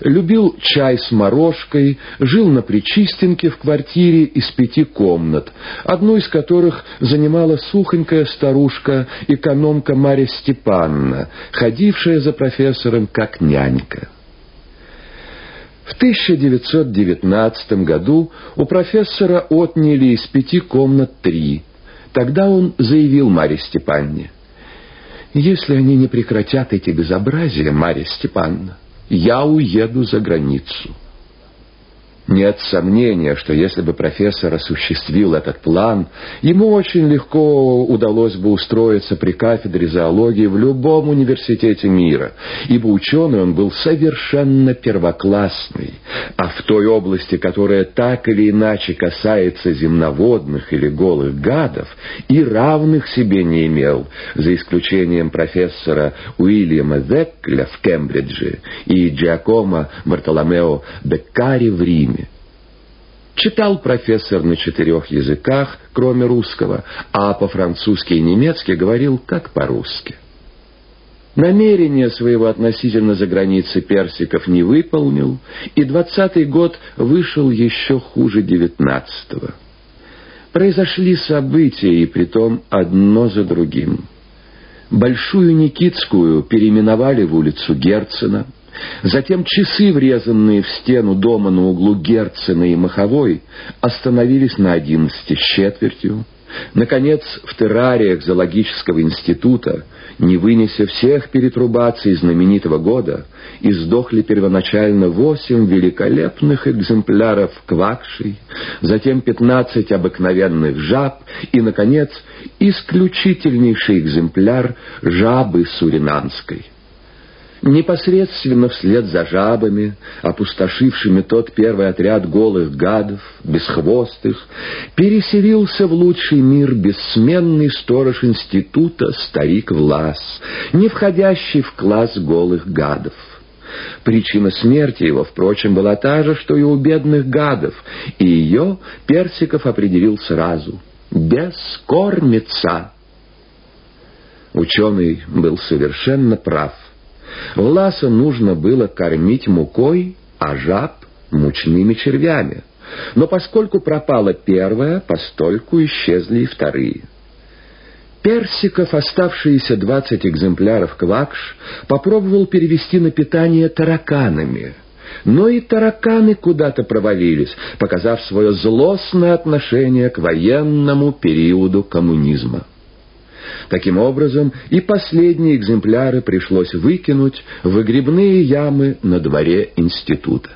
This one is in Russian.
любил чай с морожкой, жил на Причистенке в квартире из пяти комнат, одну из которых занимала сухонькая старушка, экономка Марья Степанна, ходившая за профессором как нянька. В 1919 году у профессора отняли из пяти комнат три. Тогда он заявил Марье Степанне, «Если они не прекратят эти безобразия, Марья Степановна, я уеду за границу. Нет сомнения, что если бы профессор осуществил этот план, ему очень легко удалось бы устроиться при кафедре зоологии в любом университете мира, ибо ученый он был совершенно первоклассный, а в той области, которая так или иначе касается земноводных или голых гадов, и равных себе не имел, за исключением профессора Уильяма Веккля в Кембридже и Джиакомо Бартоломео Беккари в Риме. Читал профессор на четырех языках, кроме русского, а по-французски и немецки говорил как по-русски. Намерение своего относительно за границей персиков не выполнил, и двадцатый год вышел еще хуже девятнадцатого. Произошли события, и притом одно за другим. Большую Никитскую переименовали в улицу Герцена – Затем часы, врезанные в стену дома на углу Герцена и Маховой, остановились на одиннадцати с четвертью. Наконец, в террариях зоологического института, не вынеся всех перетрубаций знаменитого года, издохли первоначально восемь великолепных экземпляров квакшей, затем пятнадцать обыкновенных жаб и, наконец, исключительнейший экземпляр жабы суринанской. Непосредственно вслед за жабами, опустошившими тот первый отряд голых гадов, бесхвостых, переселился в лучший мир бессменный сторож института старик Влас, не входящий в класс голых гадов. Причина смерти его, впрочем, была та же, что и у бедных гадов, и ее Персиков определил сразу — бескормица. Ученый был совершенно прав — Власа нужно было кормить мукой, а жаб — мучными червями. Но поскольку пропала первая, постольку исчезли и вторые. Персиков, оставшиеся двадцать экземпляров квакш, попробовал перевести на питание тараканами. Но и тараканы куда-то провалились, показав свое злостное отношение к военному периоду коммунизма. Таким образом, и последние экземпляры пришлось выкинуть в выгребные ямы на дворе института.